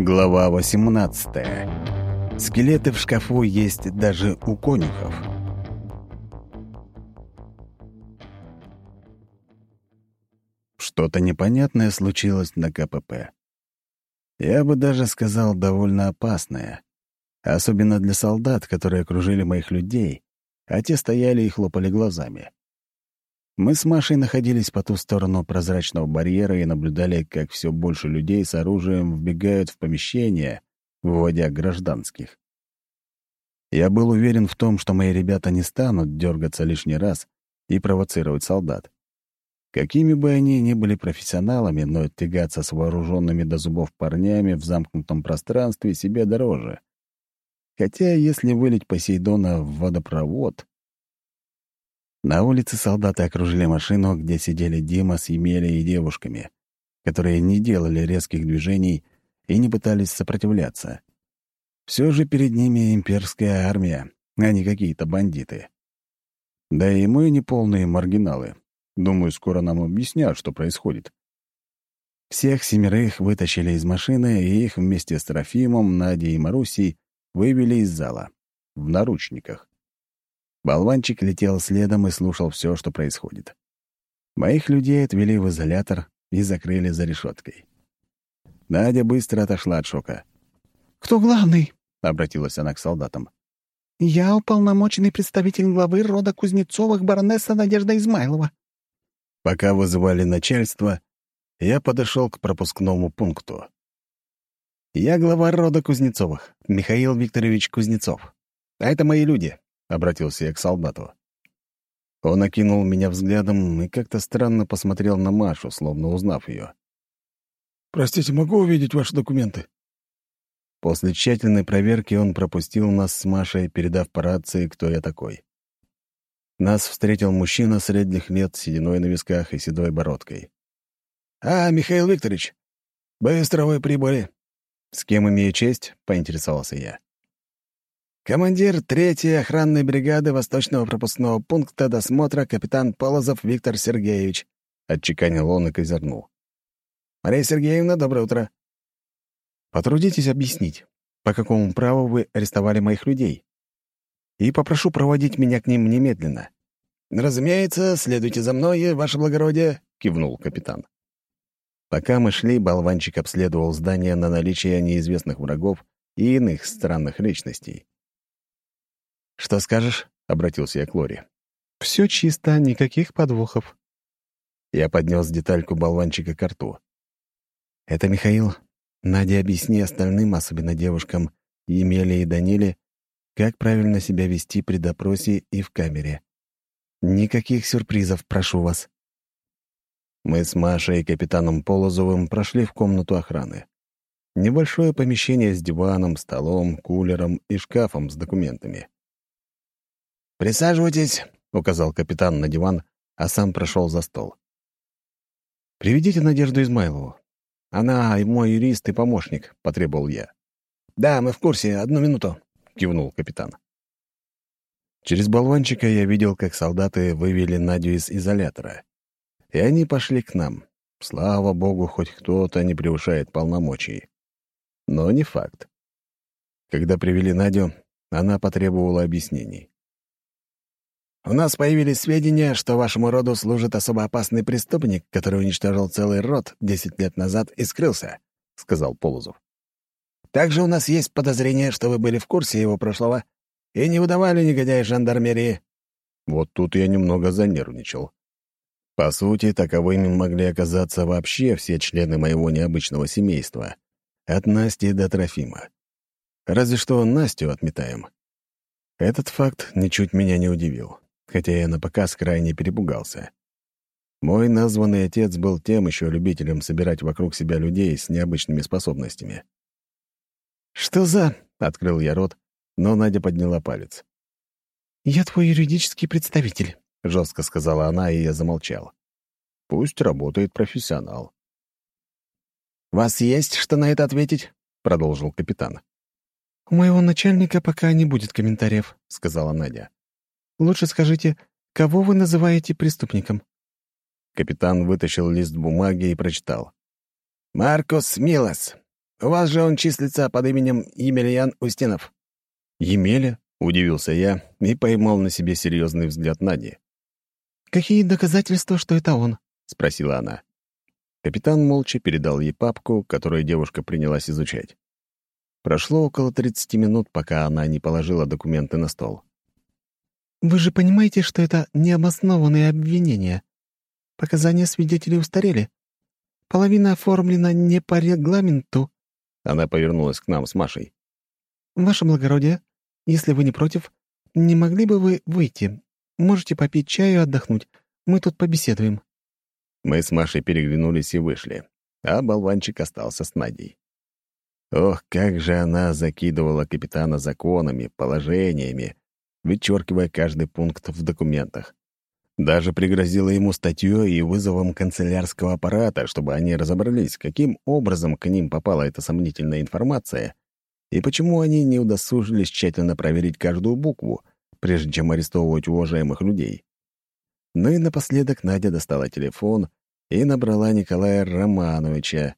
Глава 18. Скелеты в шкафу есть даже у конюхов. Что-то непонятное случилось на КПП. Я бы даже сказал, довольно опасное. Особенно для солдат, которые окружили моих людей, а те стояли и хлопали глазами. Мы с Машей находились по ту сторону прозрачного барьера и наблюдали, как все больше людей с оружием вбегают в помещение, выводя гражданских. Я был уверен в том, что мои ребята не станут дергаться лишний раз и провоцировать солдат. Какими бы они ни были профессионалами, но тягаться с вооруженными до зубов парнями в замкнутом пространстве себе дороже. Хотя если вылить Посейдона в водопровод, на улице солдаты окружили машину, где сидели Дима с Емелей и девушками, которые не делали резких движений и не пытались сопротивляться. Все же перед ними имперская армия, а не какие-то бандиты. Да и мы не полные маргиналы. Думаю, скоро нам объяснят, что происходит. Всех семерых вытащили из машины, и их вместе с Трофимом, Надей и Марусей вывели из зала. В наручниках. Болванчик летел следом и слушал все, что происходит. Моих людей отвели в изолятор и закрыли за решеткой. Надя быстро отошла от шока. «Кто главный?» — обратилась она к солдатам. «Я уполномоченный представитель главы рода Кузнецовых баронесса Надежда Измайлова». Пока вызывали начальство, я подошел к пропускному пункту. «Я глава рода Кузнецовых, Михаил Викторович Кузнецов. А это мои люди. — обратился я к солдату. Он окинул меня взглядом и как-то странно посмотрел на Машу, словно узнав ее. «Простите, могу увидеть ваши документы?» После тщательной проверки он пропустил нас с Машей, передав по рации, кто я такой. Нас встретил мужчина средних лет с сединой на висках и седой бородкой. «А, Михаил Викторович, быстро вы прибыли». «С кем имею честь?» — поинтересовался я. Командир третьей охранной бригады Восточного пропускного пункта досмотра капитан Полозов Виктор Сергеевич, отчеканил он и козырнул. Мария Сергеевна, доброе утро. Потрудитесь объяснить, по какому праву вы арестовали моих людей. И попрошу проводить меня к ним немедленно. «Разумеется, следуйте за мной, ваше благородие», — кивнул капитан. Пока мы шли, болванчик обследовал здание на наличие неизвестных врагов и иных странных личностей. «Что скажешь?» — обратился я к Лоре. «Все чисто, никаких подвохов». Я поднес детальку болванчика к рту. «Это Михаил. Надя, объясни остальным, особенно девушкам, Емеле и Даниле, как правильно себя вести при допросе и в камере. Никаких сюрпризов, прошу вас». Мы с Машей и капитаном Полозовым прошли в комнату охраны. Небольшое помещение с диваном, столом, кулером и шкафом с документами. «Присаживайтесь», — указал капитан на диван, а сам прошел за стол. «Приведите Надежду Измайлову. Она мой юрист и помощник», — потребовал я. «Да, мы в курсе. Одну минуту», — кивнул капитан. Через болванчика я видел, как солдаты вывели Надю из изолятора. И они пошли к нам. Слава богу, хоть кто-то не превышает полномочий. Но не факт. Когда привели Надю, она потребовала объяснений. У нас появились сведения, что вашему роду служит особо опасный преступник, который уничтожил целый род десять лет назад и скрылся», — сказал Полозов. «Также у нас есть подозрение, что вы были в курсе его прошлого и не выдавали негодяя жандармерии». Вот тут я немного занервничал. По сути, таковыми могли оказаться вообще все члены моего необычного семейства. От Насти до Трофима. Разве что Настю отметаем. Этот факт ничуть меня не удивил хотя я на показ крайне перепугался. Мой названный отец был тем еще любителем собирать вокруг себя людей с необычными способностями. «Что за...» — открыл я рот, но Надя подняла палец. «Я твой юридический представитель», — жестко сказала она, и я замолчал. «Пусть работает профессионал». «Вас есть что на это ответить?» — продолжил капитан. «У моего начальника пока не будет комментариев», — сказала Надя. Лучше скажите, кого вы называете преступником?» Капитан вытащил лист бумаги и прочитал. «Маркус Милос, У вас же он числится под именем Емельян Устинов». «Емеля?» — удивился я и поймал на себе серьезный взгляд Нади. «Какие доказательства, что это он?» — спросила она. Капитан молча передал ей папку, которую девушка принялась изучать. Прошло около 30 минут, пока она не положила документы на стол. «Вы же понимаете, что это необоснованные обвинения. Показания свидетелей устарели. Половина оформлена не по регламенту». Она повернулась к нам с Машей. «Ваше благородие, если вы не против, не могли бы вы выйти? Можете попить чаю и отдохнуть. Мы тут побеседуем». Мы с Машей переглянулись и вышли, а болванчик остался с Надей. Ох, как же она закидывала капитана законами, положениями, вычеркивая каждый пункт в документах. Даже пригрозила ему статьей и вызовом канцелярского аппарата, чтобы они разобрались, каким образом к ним попала эта сомнительная информация и почему они не удосужились тщательно проверить каждую букву, прежде чем арестовывать уважаемых людей. Ну и напоследок Надя достала телефон и набрала Николая Романовича.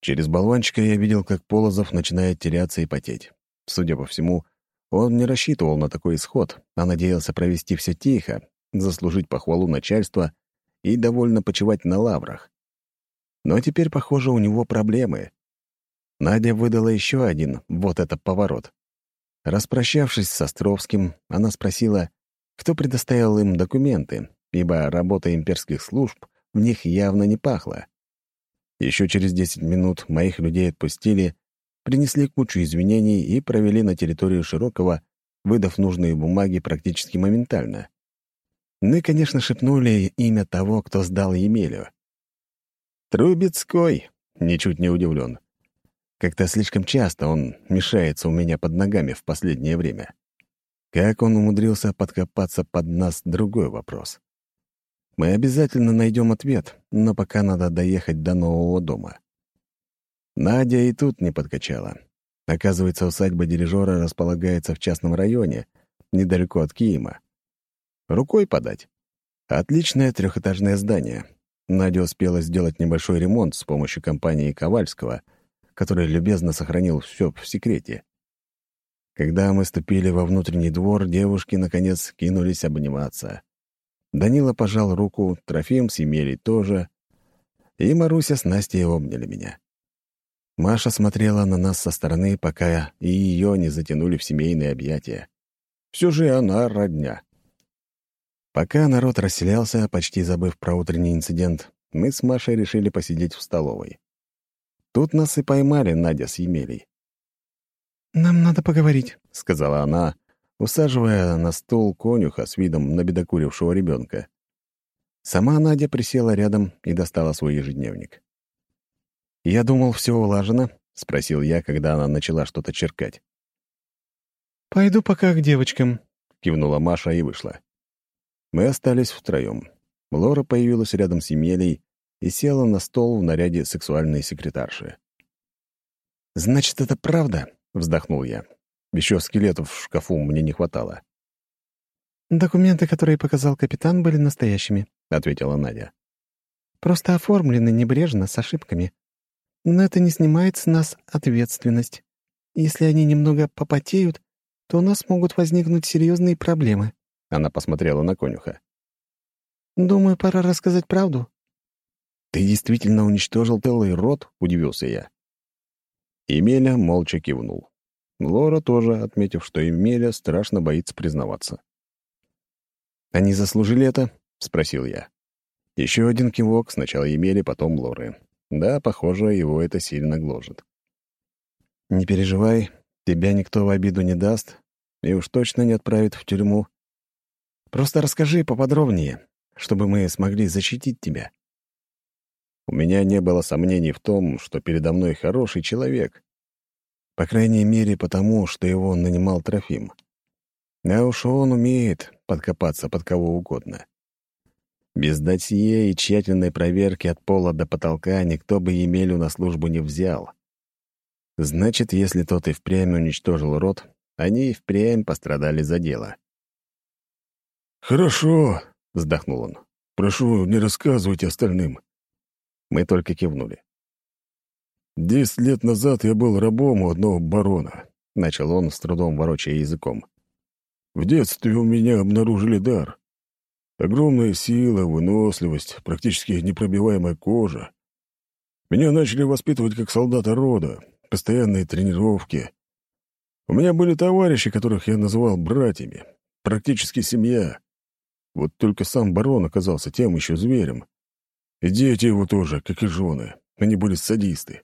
Через болванчика я видел, как Полозов начинает теряться и потеть. Судя по всему, он не рассчитывал на такой исход, а надеялся провести все тихо, заслужить похвалу начальства и довольно почивать на лаврах. Но теперь, похоже, у него проблемы. Надя выдала еще один вот этот поворот. Распрощавшись с Островским, она спросила, кто предоставил им документы, ибо работа имперских служб в них явно не пахла. Еще через 10 минут моих людей отпустили, принесли кучу извинений и провели на территорию Широкого, выдав нужные бумаги практически моментально. Ну и, конечно, шепнули имя того, кто сдал Емелю. «Трубецкой», — ничуть не удивлен. Как-то слишком часто он мешается у меня под ногами в последнее время. Как он умудрился подкопаться под нас — другой вопрос. Мы обязательно найдем ответ, но пока надо доехать до нового дома. Надя и тут не подкачала. Оказывается, усадьба дирижера располагается в частном районе, недалеко от Киима. Рукой подать. Отличное трехэтажное здание. Надя успела сделать небольшой ремонт с помощью компании Ковальского — который любезно сохранил все в секрете. Когда мы ступили во внутренний двор, девушки, наконец, кинулись обниматься. Данила пожал руку, Трофим с Емелей тоже, и Маруся с Настей обняли меня. Маша смотрела на нас со стороны, пока и ее не затянули в семейные объятия. Все же она родня. Пока народ расселялся, почти забыв про утренний инцидент, мы с Машей решили посидеть в столовой. Тут нас и поймали Надя с Емелей. «Нам надо поговорить», — сказала она, усаживая на стол конюха с видом набедокурившего ребенка. Сама Надя присела рядом и достала свой ежедневник. «Я думал, все улажено», — спросил я, когда она начала что-то черкать. «Пойду пока к девочкам», — кивнула Маша и вышла. Мы остались втроем. Лора появилась рядом с Емелей, и села на стол в наряде сексуальной секретарши. «Значит, это правда?» — вздохнул я. Еще скелетов в шкафу мне не хватало. «Документы, которые показал капитан, были настоящими», — ответила Надя. «Просто оформлены небрежно, с ошибками. Но это не снимает с нас ответственность. Если они немного попотеют, то у нас могут возникнуть серьезные проблемы». Она посмотрела на конюха. «Думаю, пора рассказать правду. «Ты действительно уничтожил целый род?» — удивился я. Емеля молча кивнул. Лора тоже, отметив, что Емеля страшно боится признаваться. «Они заслужили это?» — спросил я. Еще один кивок, сначала Емели, потом Лоры. Да, похоже, его это сильно гложет. «Не переживай, тебя никто в обиду не даст и уж точно не отправит в тюрьму. Просто расскажи поподробнее, чтобы мы смогли защитить тебя». У меня не было сомнений в том, что передо мной хороший человек. По крайней мере, потому, что его нанимал Трофим. А уж он умеет подкопаться под кого угодно. Без досье и тщательной проверки от пола до потолка никто бы Емелю на службу не взял. Значит, если тот и впрямь уничтожил род, они и впрямь пострадали за дело. «Хорошо», — вздохнул он. «Прошу, не рассказывайте остальным. Мы только кивнули. «Десять лет назад я был рабом у одного барона», — начал он, с трудом ворочая языком. «В детстве у меня обнаружили дар. Огромная сила, выносливость, практически непробиваемая кожа. Меня начали воспитывать как солдата рода, постоянные тренировки. У меня были товарищи, которых я называл братьями, практически семья. Вот только сам барон оказался тем еще зверем. И дети его тоже, как и жены. Они были садисты.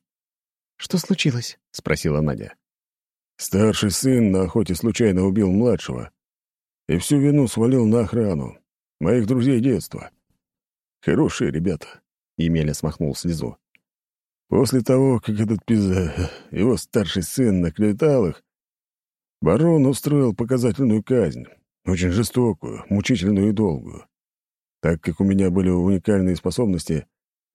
«Что случилось?» — спросила Надя. Старший сын на охоте случайно убил младшего и всю вину свалил на охрану. Моих друзей детства. Хорошие ребята. Емеля смахнул слезу. После того, как этот пизда, его старший сын, наклетал их, барон устроил показательную казнь, очень жестокую, мучительную и долгую. Так как у меня были уникальные способности,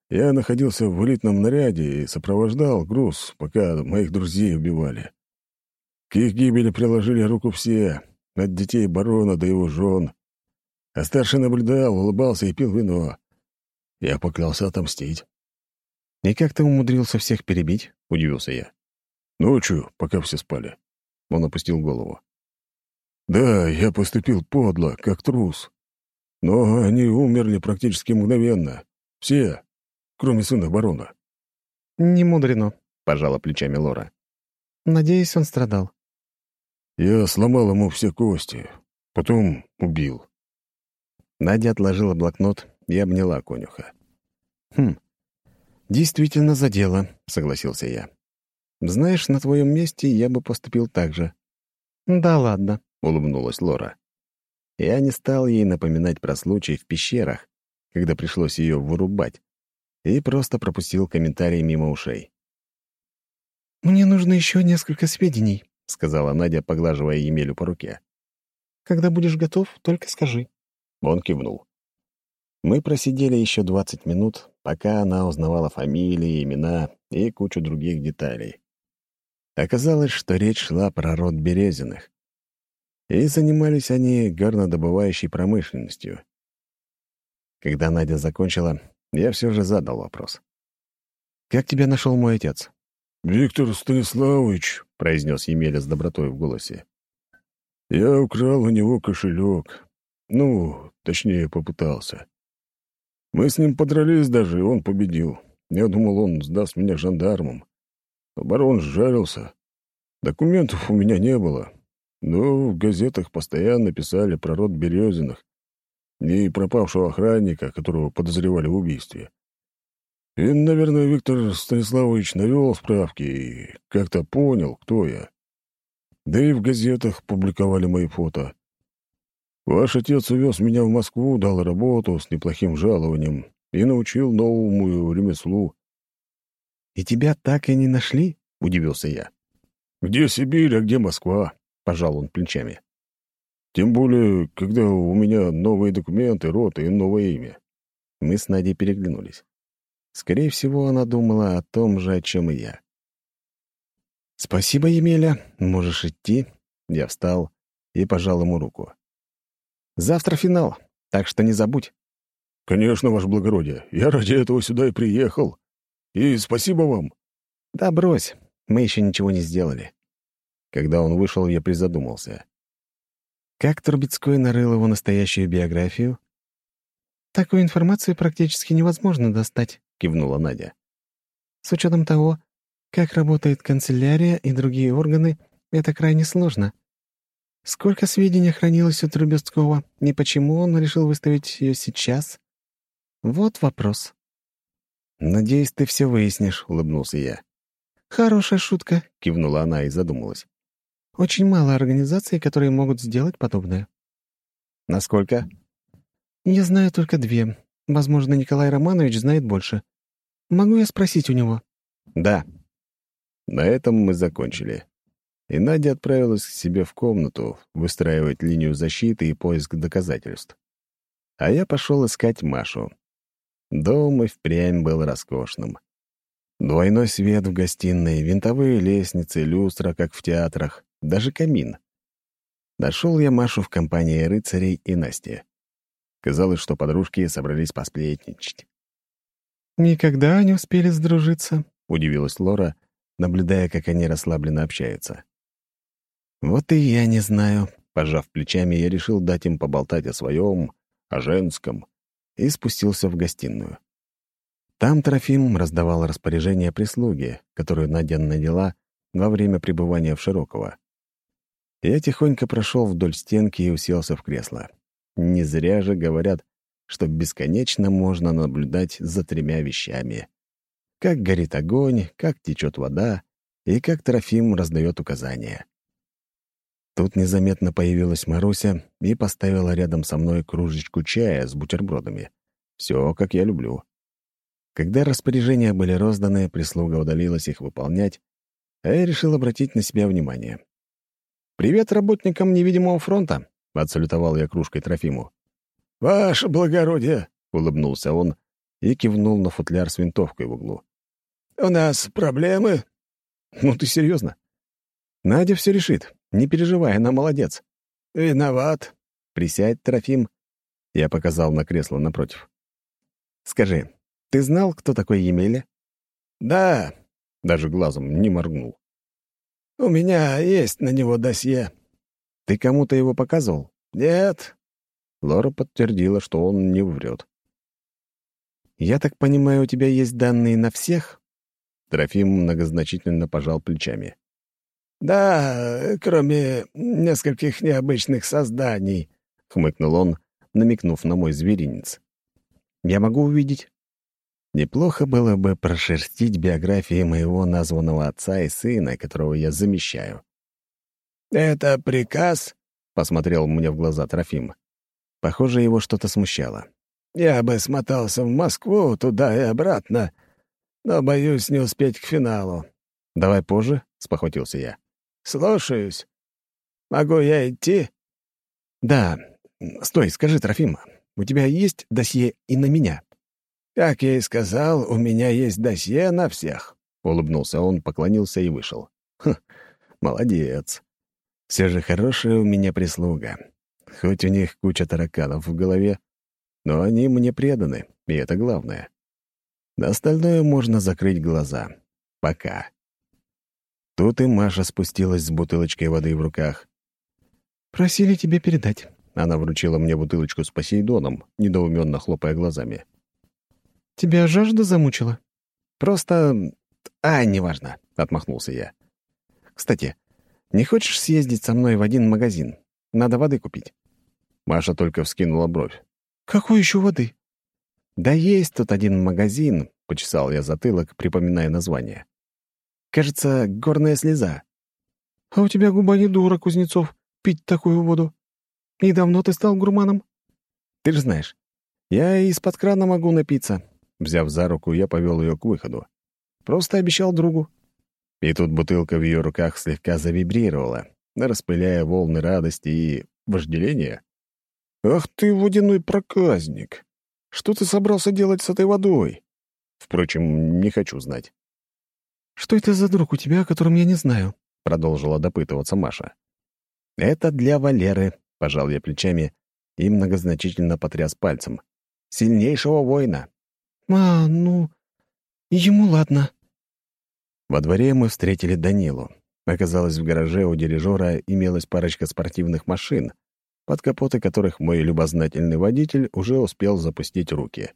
я находился в элитном наряде и сопровождал груз, пока моих друзей убивали. К их гибели приложили руку все, от детей барона до его жен. А старший наблюдал, улыбался и пил вино. Я поклялся отомстить. «И как ты умудрился всех перебить?» — удивился я. «Ночью, пока все спали». Он опустил голову. «Да, я поступил подло, как трус. Но они умерли практически мгновенно. Все, кроме сына барона». «Не мудрено», — пожала плечами Лора. «Надеюсь, он страдал». Я сломал ему все кости, потом убил. Надя отложила блокнот и обняла конюха. «Хм, действительно задело», — согласился я. «Знаешь, на твоем месте я бы поступил так же». «Да ладно», — улыбнулась Лора. Я не стал ей напоминать про случай в пещерах, когда пришлось ее вырубать, и просто пропустил комментарий мимо ушей. «Мне нужно еще несколько сведений», — сказала Надя, поглаживая Емелю по руке. «Когда будешь готов, только скажи». Он кивнул. Мы просидели еще двадцать минут, пока она узнавала фамилии, имена и кучу других деталей. Оказалось, что речь шла про род Березиных. И занимались они горнодобывающей промышленностью. Когда Надя закончила, я все же задал вопрос. «Как тебя нашел мой отец?» «Виктор Станиславович», — произнес Емеля с добротой в голосе. «Я украл у него кошелек. Ну, точнее, попытался. Мы с ним подрались даже, и он победил. Я думал, он сдаст меня жандармам. Но барон сжарился. Документов у меня не было. Но в газетах постоянно писали про род Березиных и пропавшего охранника, которого подозревали в убийстве. И, наверное, Виктор Станиславович навел справки и как-то понял, кто я. Да и в газетах публиковали мои фото. Ваш отец увез меня в Москву, дал работу с неплохим жалованием и научил новому ремеслу. «И тебя так и не нашли?» — удивился я. «Где Сибирь, а где Москва?» — пожал он плечами. «Тем более, когда у меня новые документы, рот и новое имя». Мы с Надей переглянулись. Скорее всего, она думала о том же, о чем и я. «Спасибо, Емеля. Можешь идти». Я встал и пожал ему руку. «Завтра финал, так что не забудь». «Конечно, ваше благородие. Я ради этого сюда и приехал. И спасибо вам». «Да брось, мы еще ничего не сделали». Когда он вышел, я призадумался. Как Трубецкой нарыл его настоящую биографию? Такую информацию практически невозможно достать. — кивнула Надя. «С учетом того, как работает канцелярия и другие органы, это крайне сложно. Сколько сведений хранилось у Трубецкого, и почему он решил выставить ее сейчас? Вот вопрос». «Надеюсь, ты все выяснишь», — улыбнулся я. «Хорошая шутка», — кивнула она и задумалась. «Очень мало организаций, которые могут сделать подобное». «Насколько?» «Я знаю только две. Возможно, Николай Романович знает больше. Могу я спросить у него?» «Да». На этом мы закончили. И Надя отправилась к себе в комнату выстраивать линию защиты и поиск доказательств. А я пошел искать Машу. Дом и впрямь был роскошным. Двойной свет в гостиной, винтовые лестницы, люстра, как в театрах, даже камин. Нашел я Машу в компании рыцарей и Насти. Казалось, что подружки собрались посплетничать. «Никогда не успели сдружиться», удивилась Лора, наблюдая, как они расслабленно общаются. «Вот и я не знаю», — пожав плечами, я решил дать им поболтать о своем, о женском, и спустился в гостиную. Там Трофим раздавал распоряжение прислуги, которую Надя наняла во время пребывания в Широково. Я тихонько прошел вдоль стенки и уселся в кресло. Не зря же говорят, что бесконечно можно наблюдать за тремя вещами. Как горит огонь, как течет вода и как Трофим раздает указания. Тут незаметно появилась Маруся и поставила рядом со мной кружечку чая с бутербродами. Все, как я люблю. Когда распоряжения были розданы, прислуга удалилась их выполнять, а я решил обратить на себя внимание. «Привет работникам невидимого фронта!» — отсалютовал я кружкой Трофиму. «Ваше благородие!» — улыбнулся он и кивнул на футляр с винтовкой в углу. «У нас проблемы?» «Ну ты серьезно? Надя все решит. Не переживай, она молодец». «Виноват». «Присядь, Трофим». Я показал на кресло напротив. «Скажи, ты знал, кто такой Емеля?» «Да». Даже глазом не моргнул. «У меня есть на него досье». «Ты кому-то его показывал?» «Нет». Лора подтвердила, что он не врет. «Я так понимаю, у тебя есть данные на всех?» Трофим многозначительно пожал плечами. «Да, кроме нескольких необычных созданий», — хмыкнул он, намекнув на мой зверинец. «Я могу увидеть?» Неплохо было бы прошерстить биографии моего названного отца и сына, которого я замещаю. «Это приказ?» — посмотрел мне в глаза Трофим. Похоже, его что-то смущало. «Я бы смотался в Москву, туда и обратно, но боюсь не успеть к финалу». «Давай позже», — спохватился я. «Слушаюсь. Могу я идти?» «Да. Стой, скажи, Трофим, у тебя есть досье и на меня?» «Как я и сказал, у меня есть досье на всех», — улыбнулся он, поклонился и вышел. «Хм, молодец. Все же хорошая у меня прислуга. Хоть у них куча тараканов в голове, но они мне преданы, и это главное. На остальное можно закрыть глаза. Пока». Тут и Маша спустилась с бутылочкой воды в руках. «Просили тебе передать». Она вручила мне бутылочку с посейдоном, недоуменно хлопая глазами. «Тебя жажда замучила?» «Просто... А, неважно», — отмахнулся я. «Кстати, не хочешь съездить со мной в один магазин? Надо воды купить». Маша только вскинула бровь. «Какой еще воды?» «Да есть тут один магазин», — почесал я затылок, припоминая название. Кажется, горная слеза. А у тебя губа не дура, Кузнецов, пить такую воду. И давно ты стал гурманом? Ты же знаешь, я из-под крана могу напиться. Взяв за руку, я повел ее к выходу. Просто обещал другу. И тут бутылка в ее руках слегка завибрировала, распыляя волны радости и вожделения. «Ах ты, водяной проказник! Что ты собрался делать с этой водой?» Впрочем, не хочу знать. «Что это за друг у тебя, о котором я не знаю?» — продолжила допытываться Маша. «Это для Валеры», — пожал я плечами и многозначительно потряс пальцем. «Сильнейшего воина». «А, ну, ему ладно». Во дворе мы встретили Данилу. Оказалось, в гараже у дирижера имелась парочка спортивных машин, под капоты которых мой любознательный водитель уже успел запустить руки.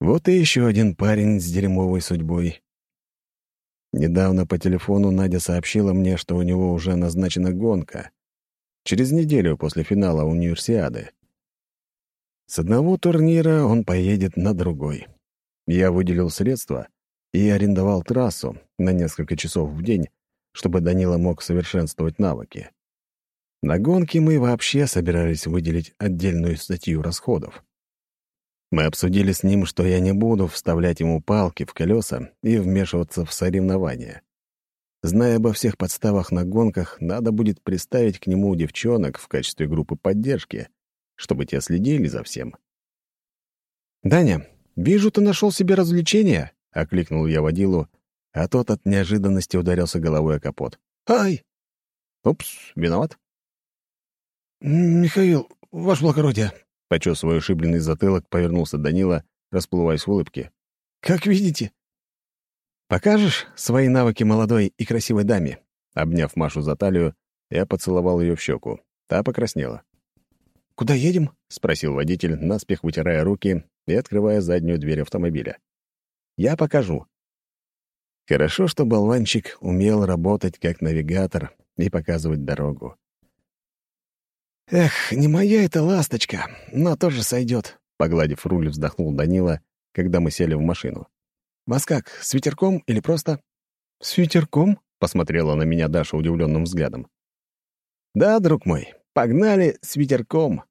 Вот и еще один парень с дерьмовой судьбой. Недавно по телефону Надя сообщила мне, что у него уже назначена гонка. Через неделю после финала универсиады. С одного турнира он поедет на другой. Я выделил средства и арендовал трассу на несколько часов в день, чтобы Данила мог совершенствовать навыки. На гонке мы вообще собирались выделить отдельную статью расходов. Мы обсудили с ним, что я не буду вставлять ему палки в колеса и вмешиваться в соревнования. Зная обо всех подставах на гонках, надо будет приставить к нему девчонок в качестве группы поддержки, чтобы те следили за всем. «Даня, вижу, ты нашел себе развлечение», — окликнул я водилу, а тот от неожиданности ударился головой о капот. «Ай!» «Упс, виноват?» «Михаил, ваше благородие, Почесывая ушибленный затылок, повернулся Данила, расплываясь в улыбке. «Как видите?» «Покажешь свои навыки молодой и красивой даме?» Обняв Машу за талию, я поцеловал ее в щеку. Та покраснела. «Куда едем?» — спросил водитель, наспех вытирая руки и открывая заднюю дверь автомобиля. «Я покажу». Хорошо, что болванчик умел работать как навигатор и показывать дорогу. «Эх, не моя эта ласточка, но тоже сойдет», — погладив руль, вздохнул Данила, когда мы сели в машину. «Вас как, с ветерком или просто?» «С ветерком?» — посмотрела на меня Даша удивленным взглядом. «Да, друг мой, погнали с ветерком»,